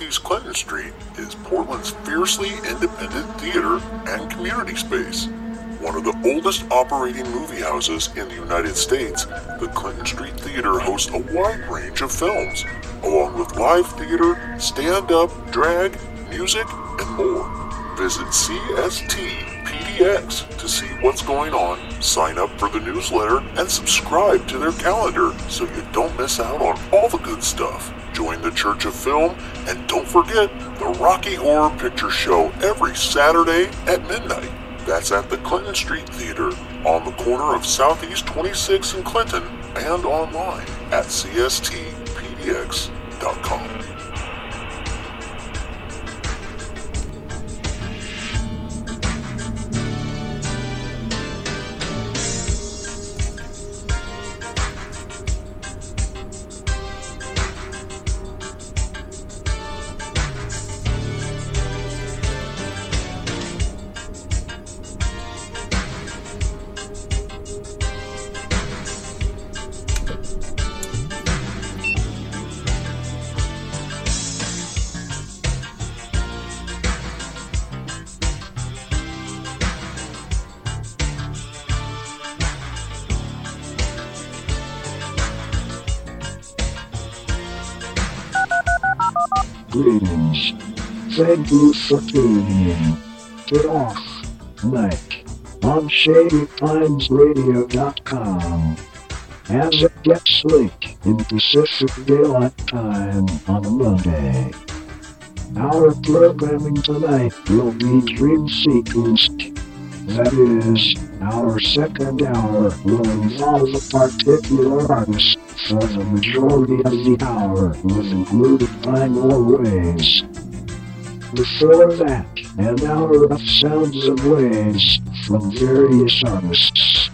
Southeast Clinton Street, is Portland's fiercely independent theater and community space. One of the oldest operating movie houses in the United States, the Clinton Street Theater hosts a wide range of films, along with live theater, stand up, drag, music, and more. Visit CSTPDX to see what's going on, sign up for the newsletter, and subscribe to their calendar so you don't miss out on all the good stuff. Join the Church of Film, and don't forget the Rocky Horror Picture Show every Saturday at midnight. That's at the Clinton Street Theater on the corner of Southeast 26 and Clinton and online at cstpdx.com. Tuning. Get off, Mike, on ShadyPinesRadio.com. As it gets late in Pacific Daylight Time on a Monday. Our programming tonight will be dream sequenced. That is, our second hour will involve a particular artist for the majority of the hour was included binaural waves. Before that, an hour of sounds and waves from various artists.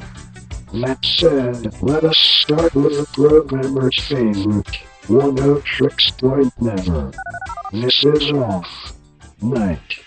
That said, let us start with a programmer's favorite, Oneohtrix Point Never. This is off. Night.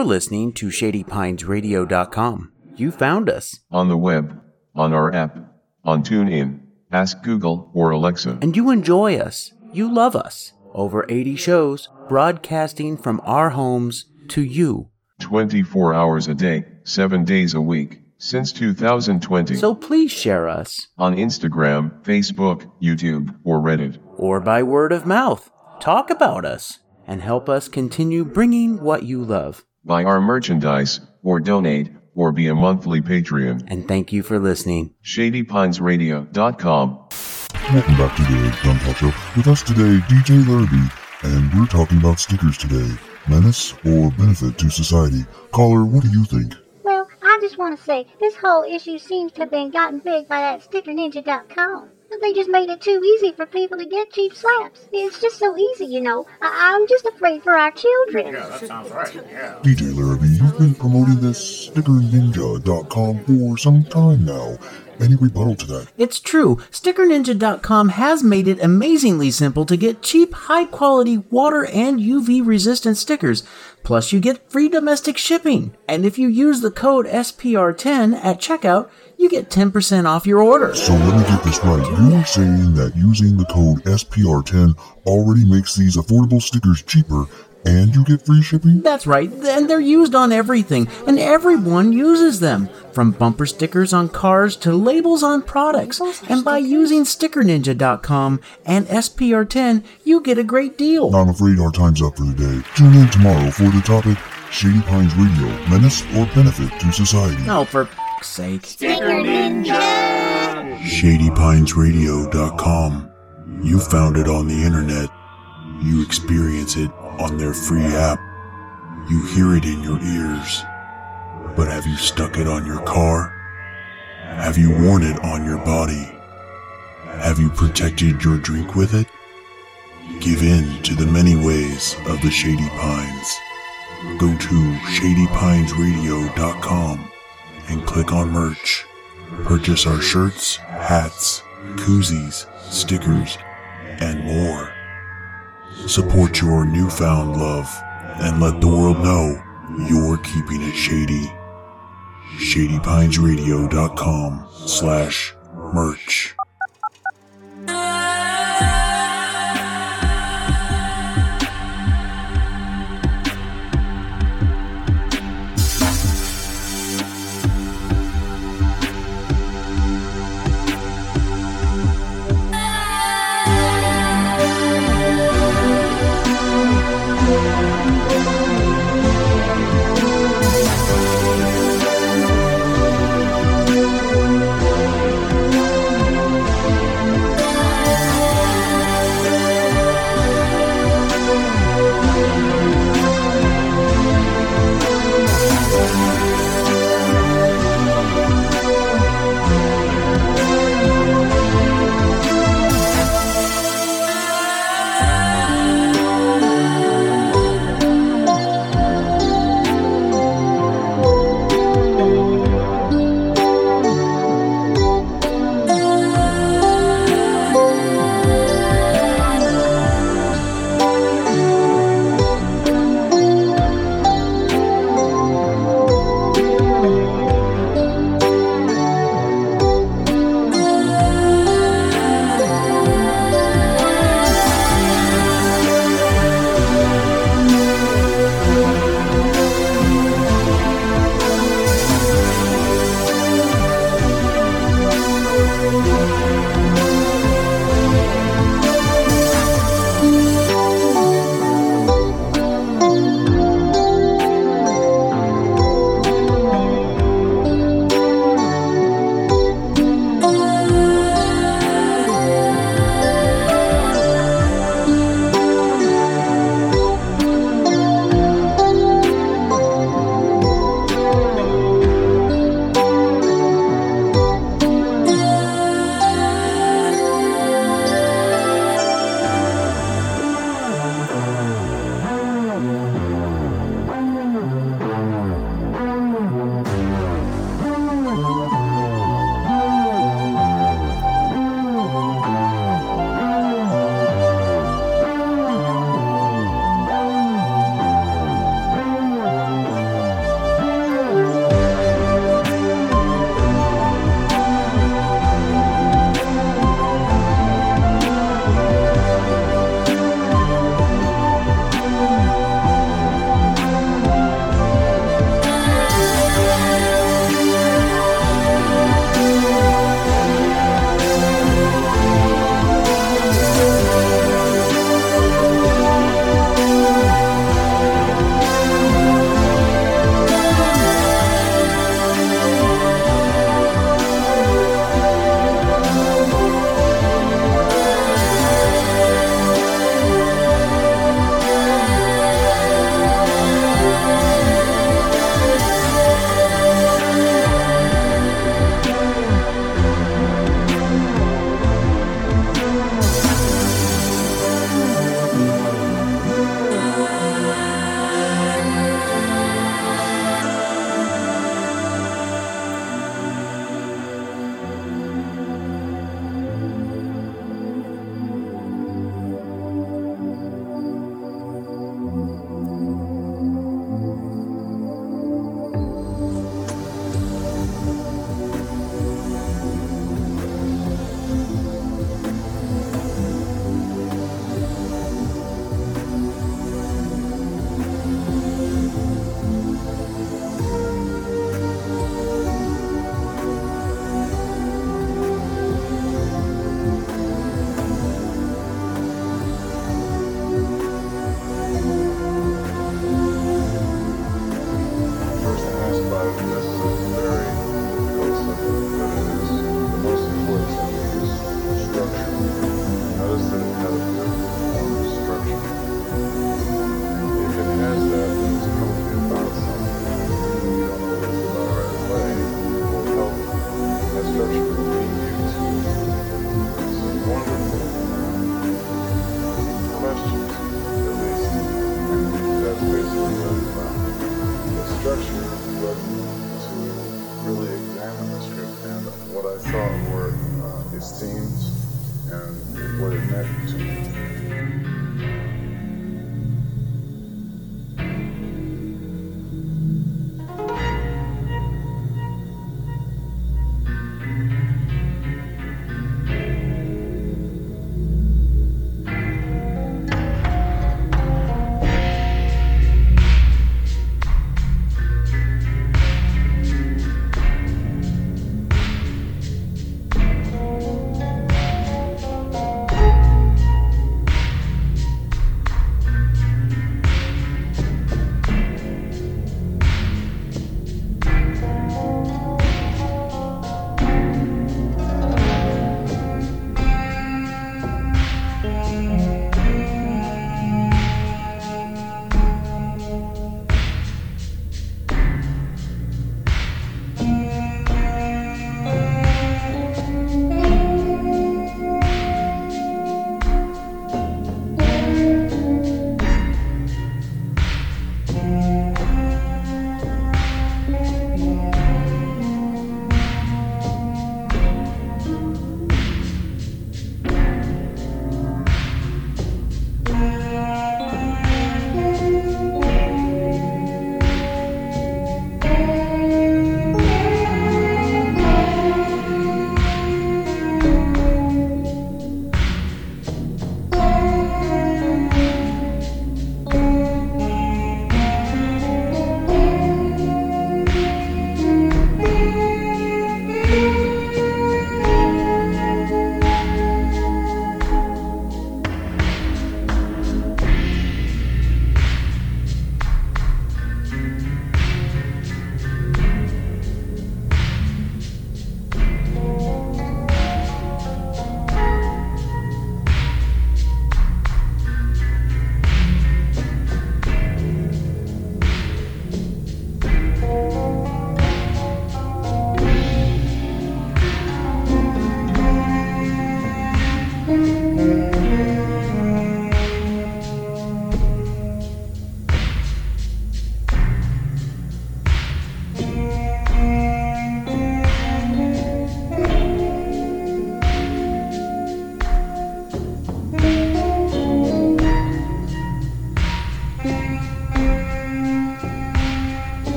You're listening to ShadyPinesRadio.com. You found us. On the web, on our app, on TuneIn, Ask Google or Alexa. And you enjoy us. You love us. Over 80 shows broadcasting from our homes to you. 24 hours a day, 7 days a week, since 2020. So please share us. On Instagram, Facebook, YouTube, or Reddit. Or by word of mouth. Talk about us and help us continue bringing what you love. Buy our merchandise, or donate, or be a monthly Patreon. And thank you for listening. ShadyPinesRadio.com. Welcome back to the Gun Talk Show. With us today, DJ Larrabee, and we're talking about stickers today. Menace or benefit to society? Caller, what do you think? Well, I just want to say this whole issue seems to have been gotten big by that StickerNinja.com. They just made it too easy for people to get cheap slaps. It's just so easy, you know. I- am just afraid for our children. Yeah, that sounds right. Yeah. DJ Larrabee, you've been promoting this StickerNinja.com for some time now. Any rebuttal to that? It's true. StickerNinja.com has made it amazingly simple to get cheap, high quality water and UV resistant stickers. Plus, you get free domestic shipping. And if you use the code SPR10 at checkout, you get 10% off your order. So let me get this right. You are saying that using the code SPR10 already makes these affordable stickers cheaper and you get free shipping? That's right, and they're used on everything, and everyone uses them. From bumper stickers on cars to labels on products. And by using StickerNinja.com and SPR10, you get a great deal. I'm afraid our time's up for today. Tune in tomorrow for the topic Shady Pines Radio Menace or Benefit to Society. Oh, for f***'s sake. Sticker Ninja! ShadyPinesRadio.com. You found it on the internet. You experience it on their free app. You hear it in your ears. But have you stuck it on your car? Have you worn it on your body? Have you protected your drink with it? Give in to the many ways of the Shady Pines. Go to shadypinesradio.com and click on merch. Purchase our shirts, hats, koozies, stickers, and more. Support your newfound love and let the world know you're keeping it shady. ShadyPinesRadio.com slash merch.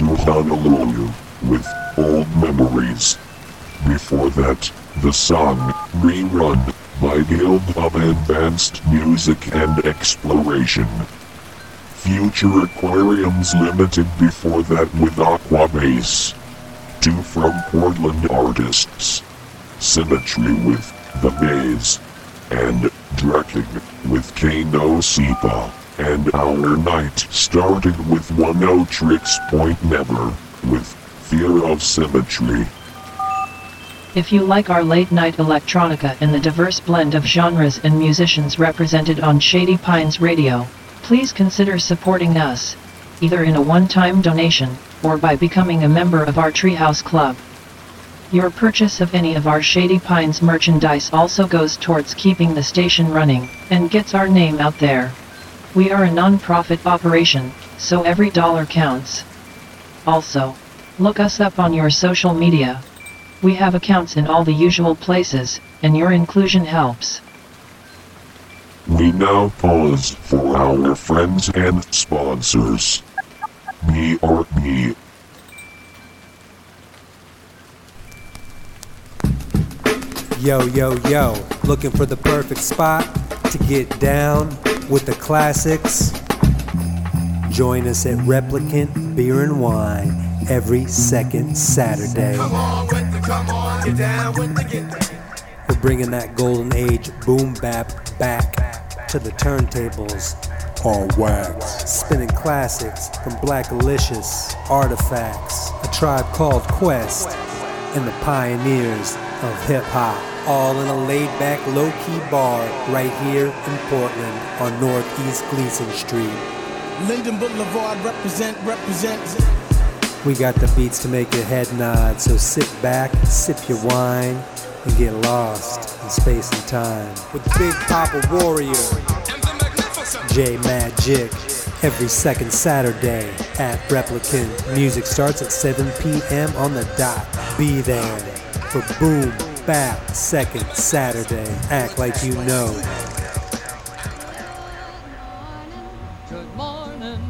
To with Old Memories. Before that, the song Rerun by Guild of Advanced Music and Exploration. Future Aquariums Limited before that with Aquabass. Two from Portland artists. Symmetry with The Maze. And Dreckig with Que No Sepa. And our night started with Oneohtrix Point Never with Fear of Symmetry. If you like our late night electronica and the diverse blend of genres and musicians represented on Shady Pines Radio, please consider supporting us, either in a one-time donation, or by becoming a member of our Treehouse Club. Your purchase of any of our Shady Pines merchandise also goes towards keeping the station running, and gets our name out there. We are a non-profit operation, so every dollar counts. Also, look us up on your social media. We have accounts in all the usual places, and your inclusion helps. We now pause for our friends and sponsors. Me or me. Yo, yo, yo, looking for the perfect spot to get down with the classics? Join us at Replicant Beer and Wine every second Saturday. Come on, come on, get down with the get down. We're bringing that golden age boom bap back to the turntables. On wax. Spinning classics from Blackalicious, Artifacts, A Tribe Called Quest, and the pioneers of hip hop. All in a laid back, low key bar right here in Portland on Northeast Gleason Street. Linden Boulevard represent, represent. We got the beats to make your head nod, so sit back, sip your wine, and get lost in space and time. With Big Papa Warrior, J Magic, every second Saturday at Replicant. Music starts at 7 p.m. on the dot. Be there for Boom Bap Second Saturday. Act like you know. Good morning.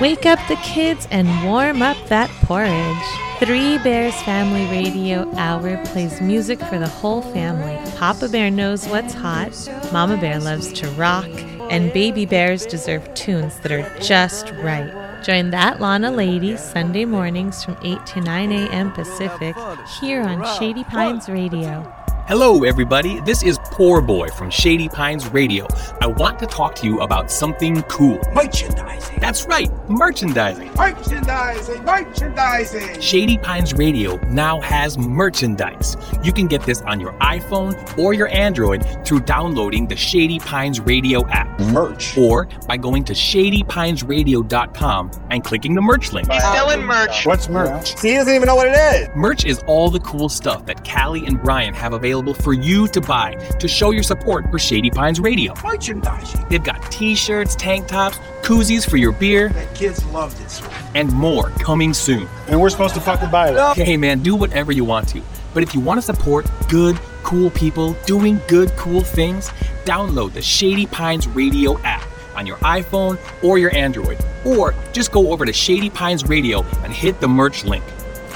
Wake up the kids and warm up that porridge. Three Bears Family Radio Hour plays music for the whole family. Papa Bear knows what's hot, Mama Bear loves to rock, and baby bears deserve tunes that are just right. Join That Lana Lady Sunday mornings from 8 to 9 a.m. Pacific here on Shady Pines Radio. Hello, everybody. This is Poor Boy from Shady Pines Radio. I want to talk to you about something cool. Merchandising. That's right, merchandising. Merchandising. Merchandising. Shady Pines Radio now has merchandise. You can get this on your iPhone or your Android through downloading the Shady Pines Radio app. Merch. Or by going to shadypinesradio.com and clicking the merch link. He's selling merch. What's merch? He doesn't even know what it is. Merch is all the cool stuff that Callie and Brian have available for you to buy to show your support for Shady Pines Radio. Merchandising. They've got t-shirts, tank tops, koozies for your beer, The kids love this. and more coming soon. And we're supposed to fucking buy it. Hey man, do whatever you want to. But if you want to support good, cool people doing good, cool things, download the Shady Pines Radio app on your iPhone or your Android. Or just go over to Shady Pines Radio and hit the merch link.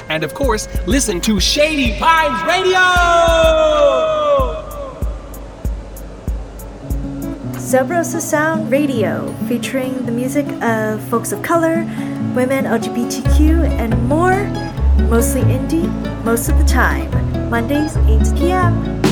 And of course, listen to Shady Pines Radio! Subrosa Sound Radio, featuring the music of folks of color, women, LGBTQ, and more. Mostly indie, most of the time. Mondays, 8 p.m.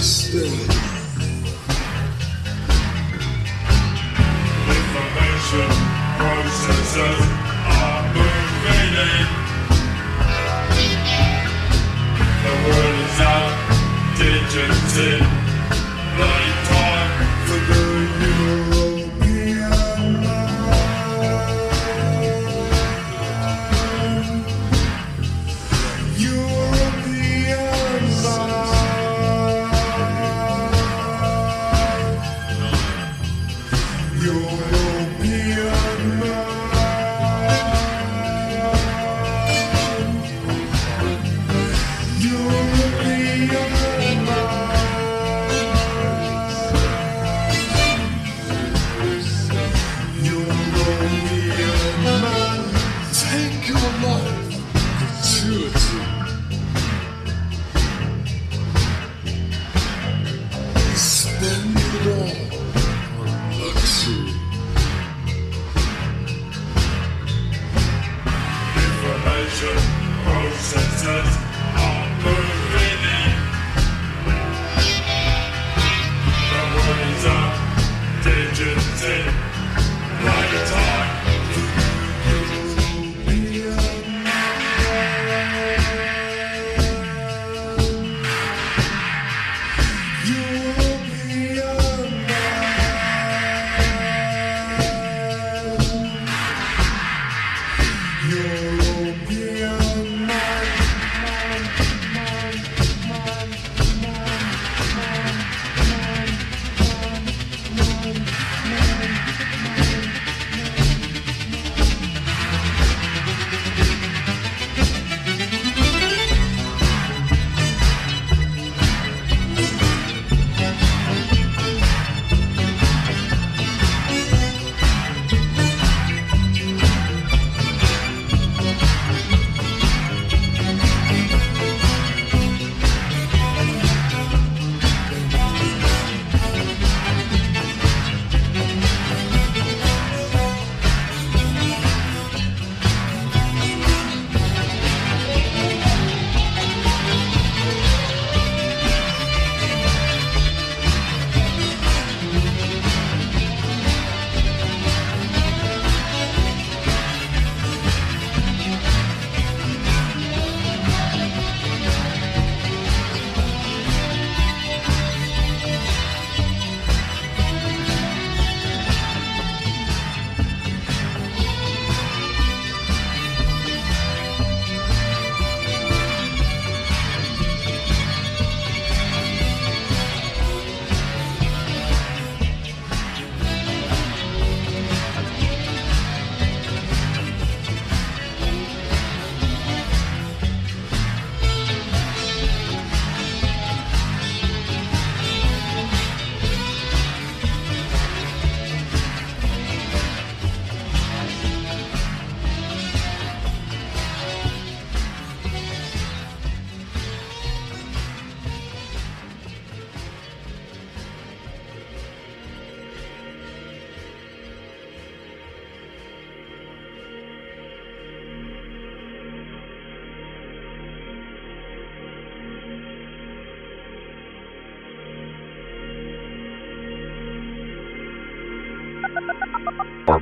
here uh,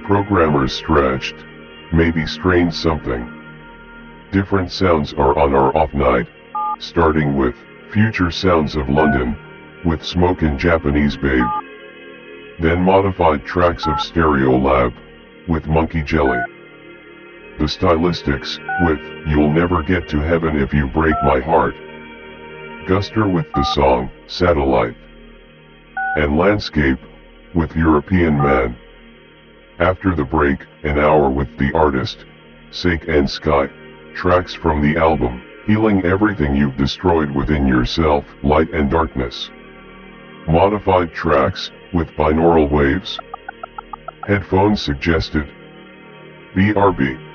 programmers stretched, maybe strained something. Different sounds are on our off night, starting with Future Sounds of London, with Smokin Japanese Babe. Then modified tracks of Stereolab, with Monkey Jelly. The Stylistics, with You'll Never Get to Heaven If You Break My Heart. Guster with the song, Satellite. And Landscape, with European Man. After the break, an hour with the artist, Saken Sky. Tracks from the album, Healing Everything You've Destroyed Within Yourself, Light and Darkness. Modified tracks, with binaural waves. Headphones suggested. BRB.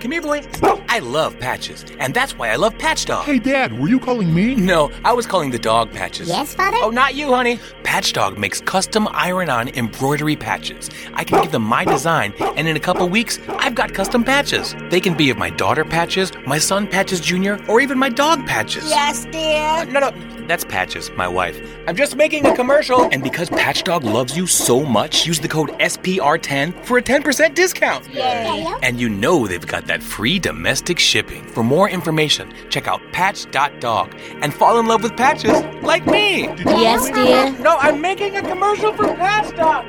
Come here, boy. I love Patches, and that's why I love Patch Dog. Hey, Dad, were you calling me? No, I was calling the dog Patches. Yes, Father? Oh, not you, honey. Patch Dog makes custom iron-on embroidery patches. I can give them my design, and in a couple weeks, I've got custom patches. They can be of my daughter Patches, my son Patches Jr., or even my dog Patches. Yes, dear. No, no, that's Patches, my wife. I'm just making a commercial. And because Patch Dog loves you so much, use the code SPR10 for a 10% discount. Yay. And you know they've got that free domestic shipping. For more information, check out patch.dog and fall in love with patches like me. Yes, dear. No, I'm making a commercial for Patch Dog.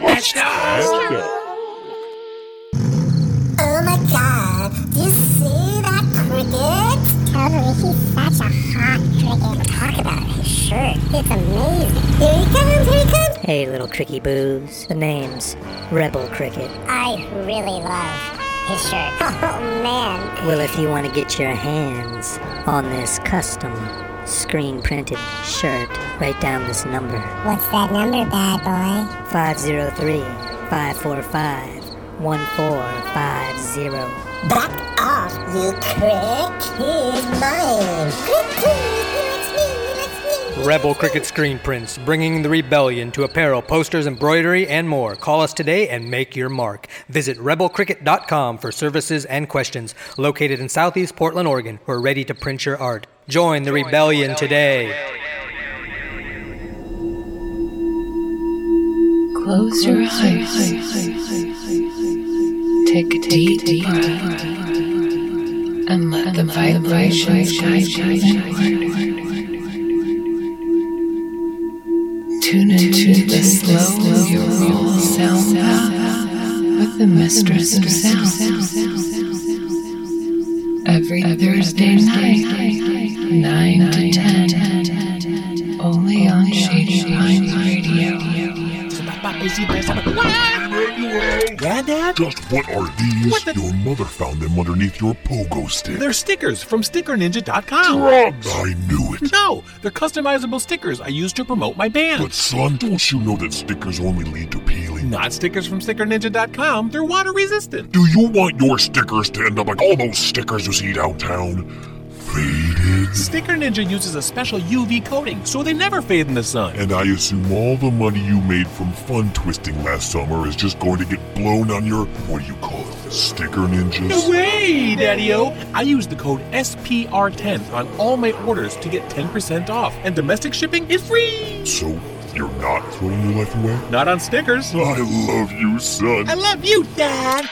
Patch Dog. Oh my god, do you see that cricket? Totally, he's such a hot cricket. Talk about his shirt, it's amazing. Here he comes, here he comes. Hey, little cricky boos. The name's Rebel Cricket. I really love his shirt. Oh man. Well, if you want to get your hands on this custom screen printed shirt, write down this number What's that number, bad boy? 503 545 1450. Back off, you crick. He's mine. Crick, crick, he likes me, he likes me. Rebel Cricket Screen Prints, bringing the rebellion to apparel, posters, embroidery, and more. Call us today and make your mark. Visit rebelcricket.com for services and questions. Located in Southeast Portland, Oregon, we're ready to print your art. Join the rebellion today. Close your eyes. Take a deep breath and let the vibrations guide you. Tune into the slow neural sound with the mistress of sound. Every Thursday night, 9 to 10, only on Shady Pines Radio. Granddad? Just what are these? Your mother found them underneath your pogo stick. They're stickers from StickerNinja.com. Drugs! I knew it. No, they're customizable stickers I use to promote my band. But son, don't you know that stickers only lead to peeling? Not stickers from StickerNinja.com. They're water resistant. Do you want your stickers to end up like all those stickers you see downtown? Faded. Sticker Ninja uses a special UV coating, so they never fade in the sun. And I assume all the money you made from fun twisting last summer is just going to get blown on your, what do you call it, sticker ninjas? No way, Daddy-O! I use the code SPR10 on all my orders to get 10% off, and domestic shipping is free! So, you're not throwing your life away? Not on stickers. I love you, son. I love you, Dad!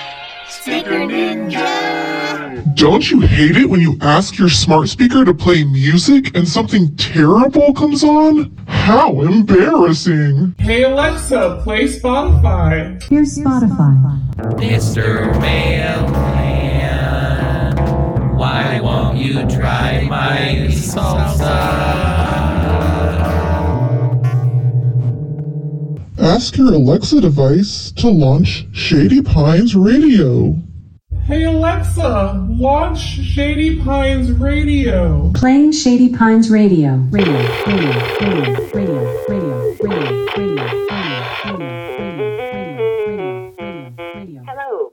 Sticker Ninja. Don't you hate it when you ask your smart speaker to play music and something terrible comes on? How embarrassing! Hey Alexa, play Spotify. Here's Spotify. Mr. Mailman, why won't you try my salsa? Ask your Alexa device to launch Shady Pines Radio. Hey Alexa, launch Shady Pines Radio. Playing Shady Pines Radio. Radio, radio, radio, radio, radio, radio, radio, radio, radio. radio, radio, radio, radio. Hello.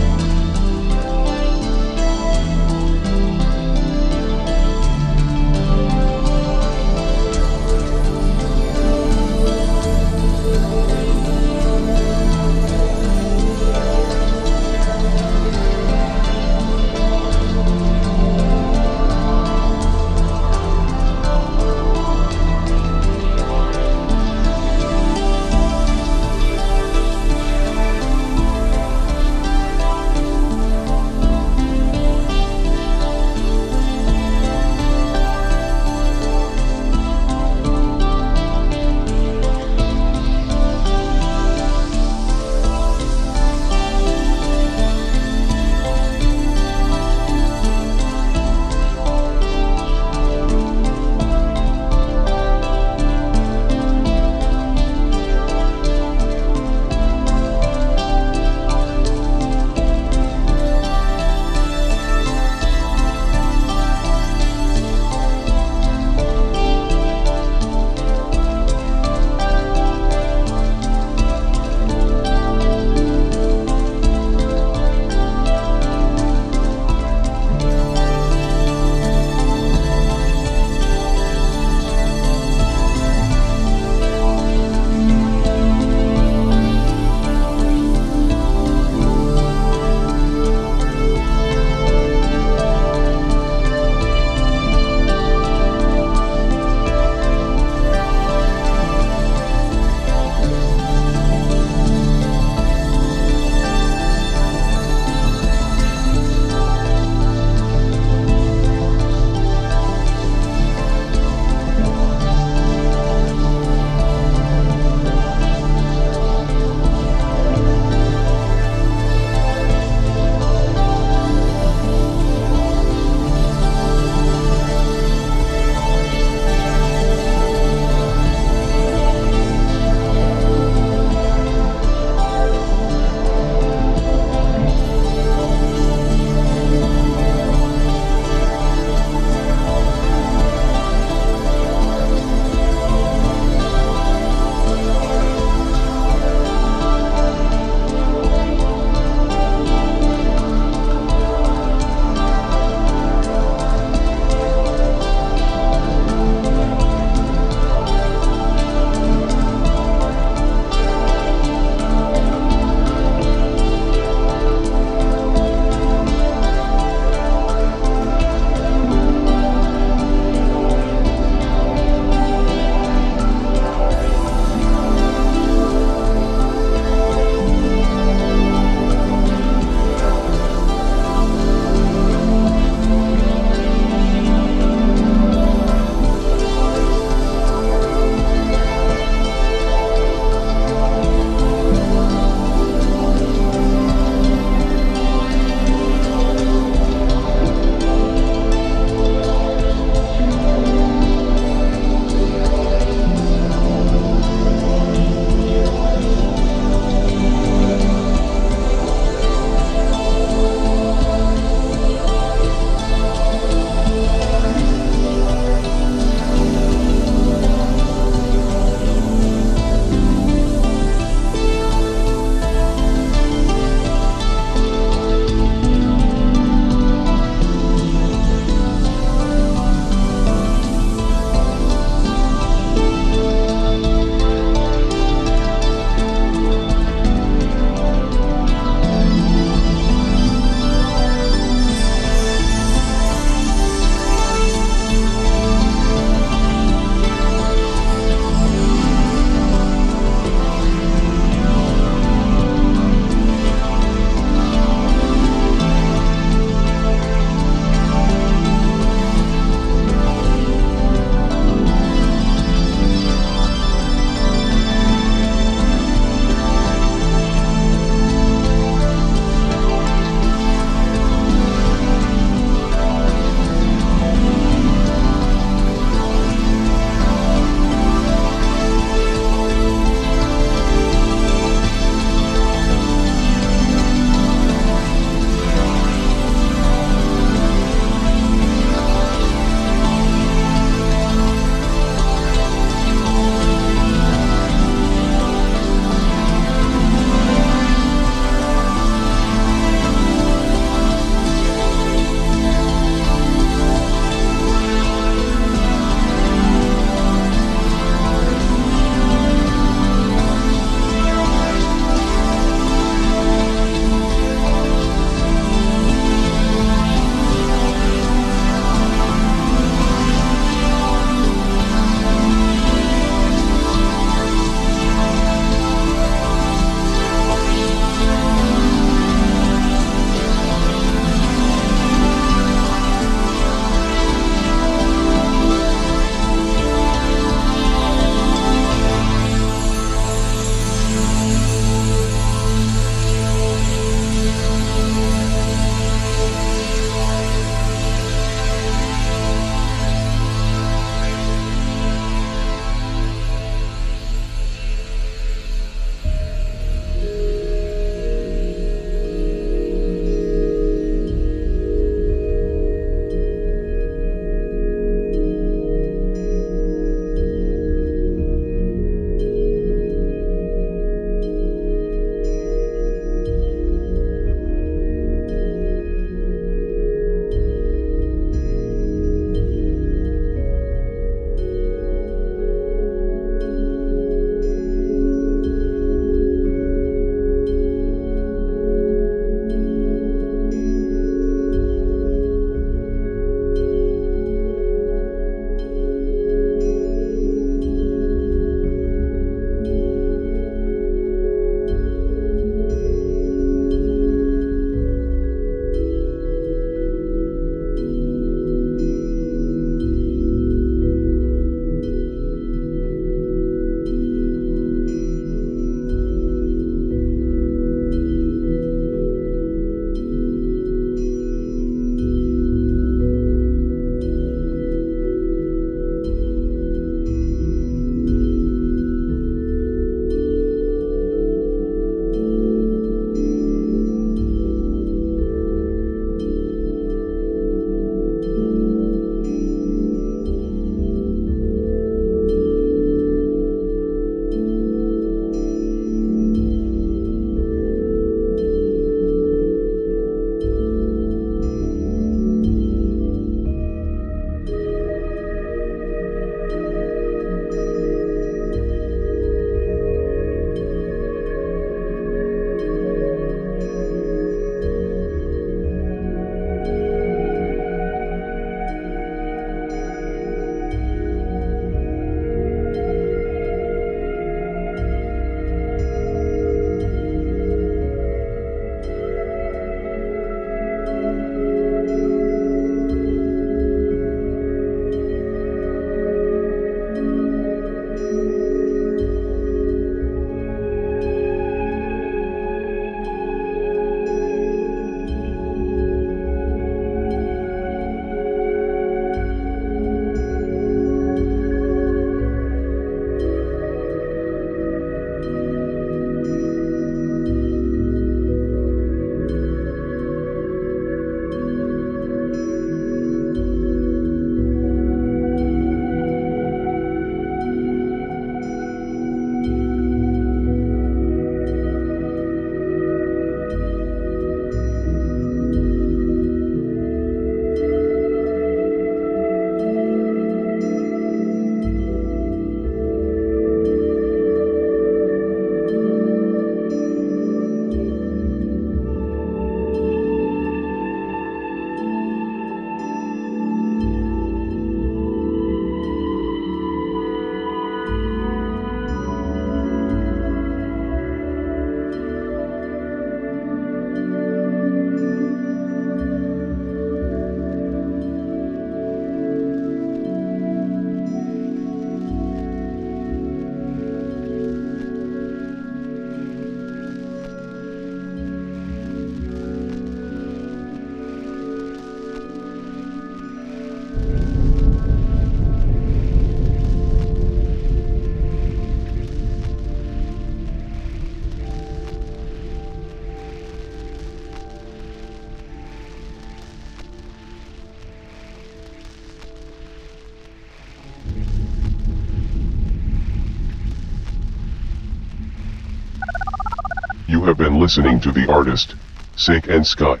Have been listening to the artist, Saken Sky.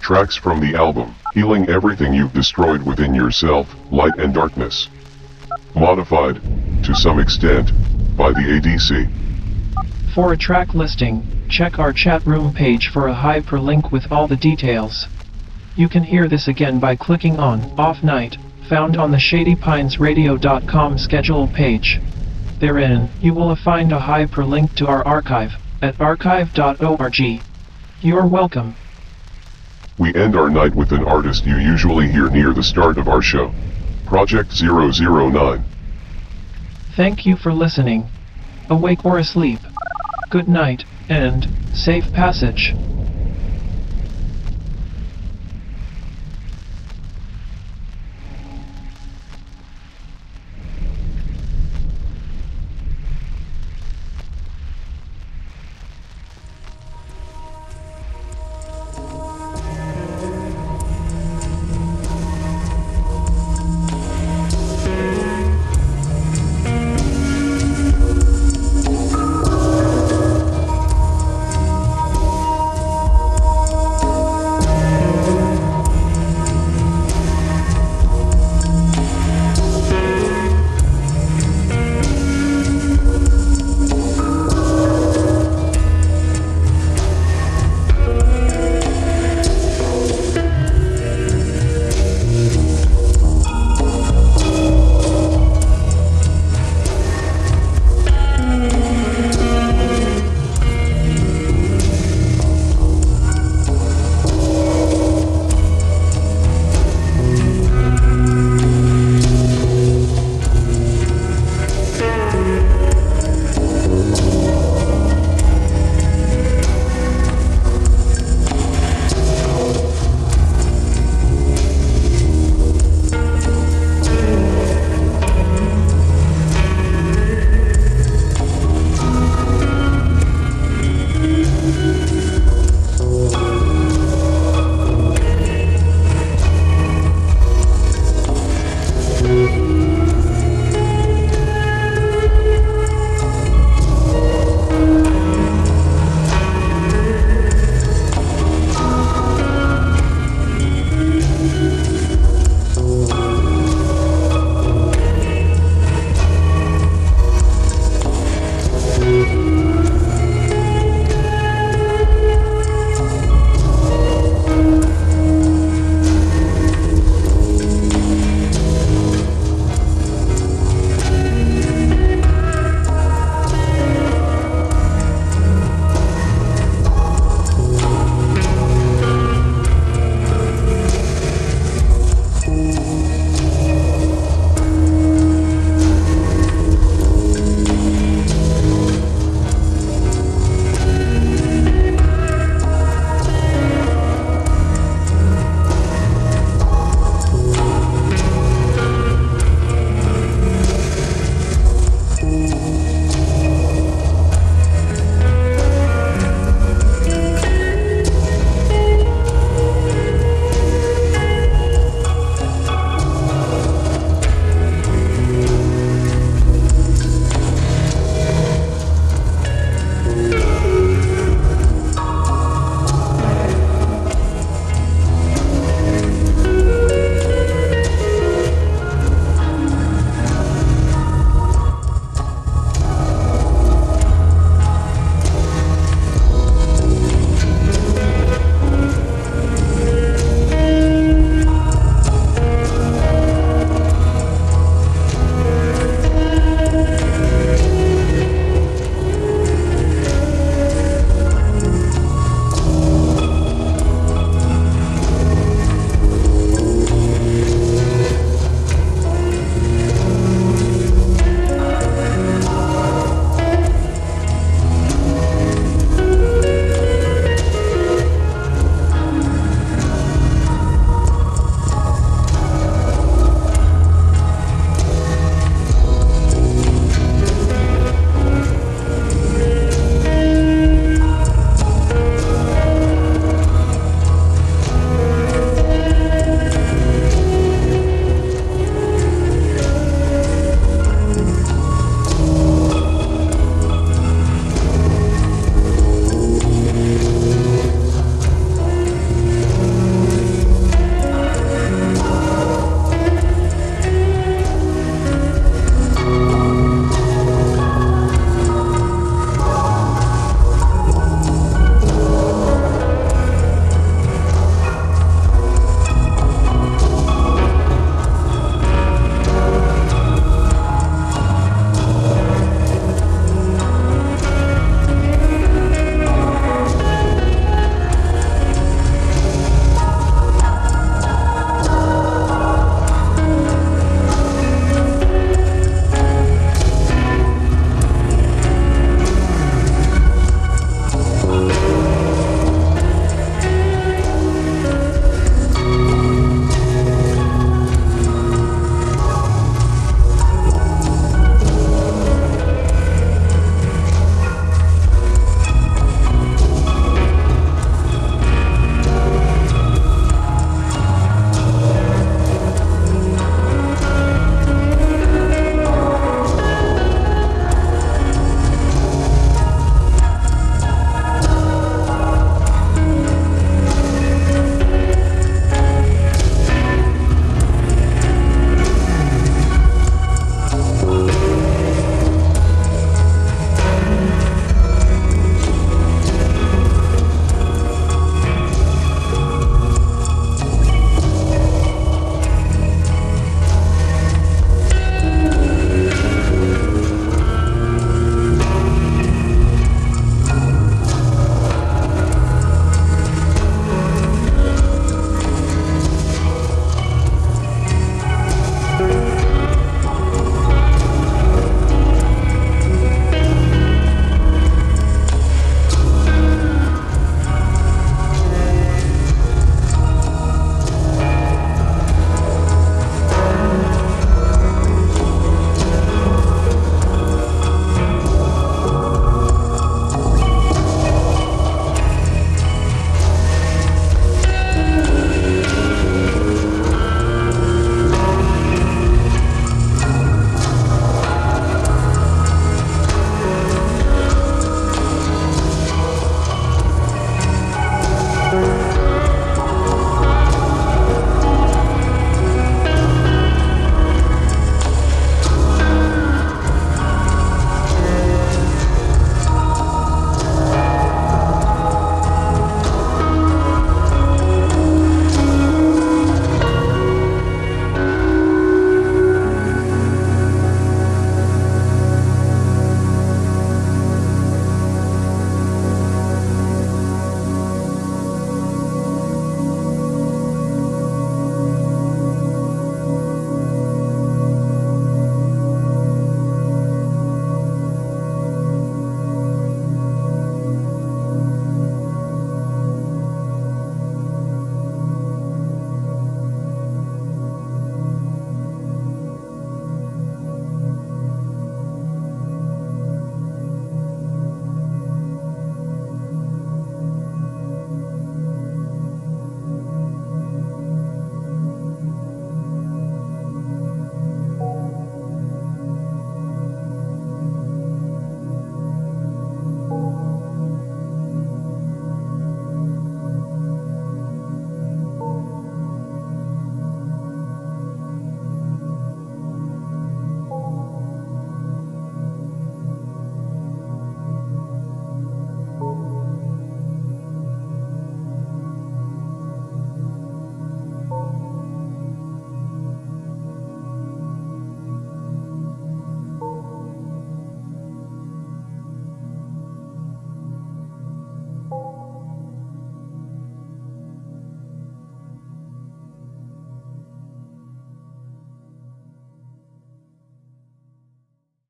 Tracks from the album, Healing Everything You've Destroyed Within Yourself, Light and Darkness. Modified, to some extent, by the ADC. For a track listing, check our chat room page for a hyperlink with all the details. You can hear this again by clicking on Off Night, found on the ShadyPinesRadio.com schedule page. Therein, you will find a hyperlink to our archive at archive.org. You're welcome. We end our night with an artist you usually hear near the start of our show. Project 009. Thank you for listening. Awake or asleep. Good night, and safe passage.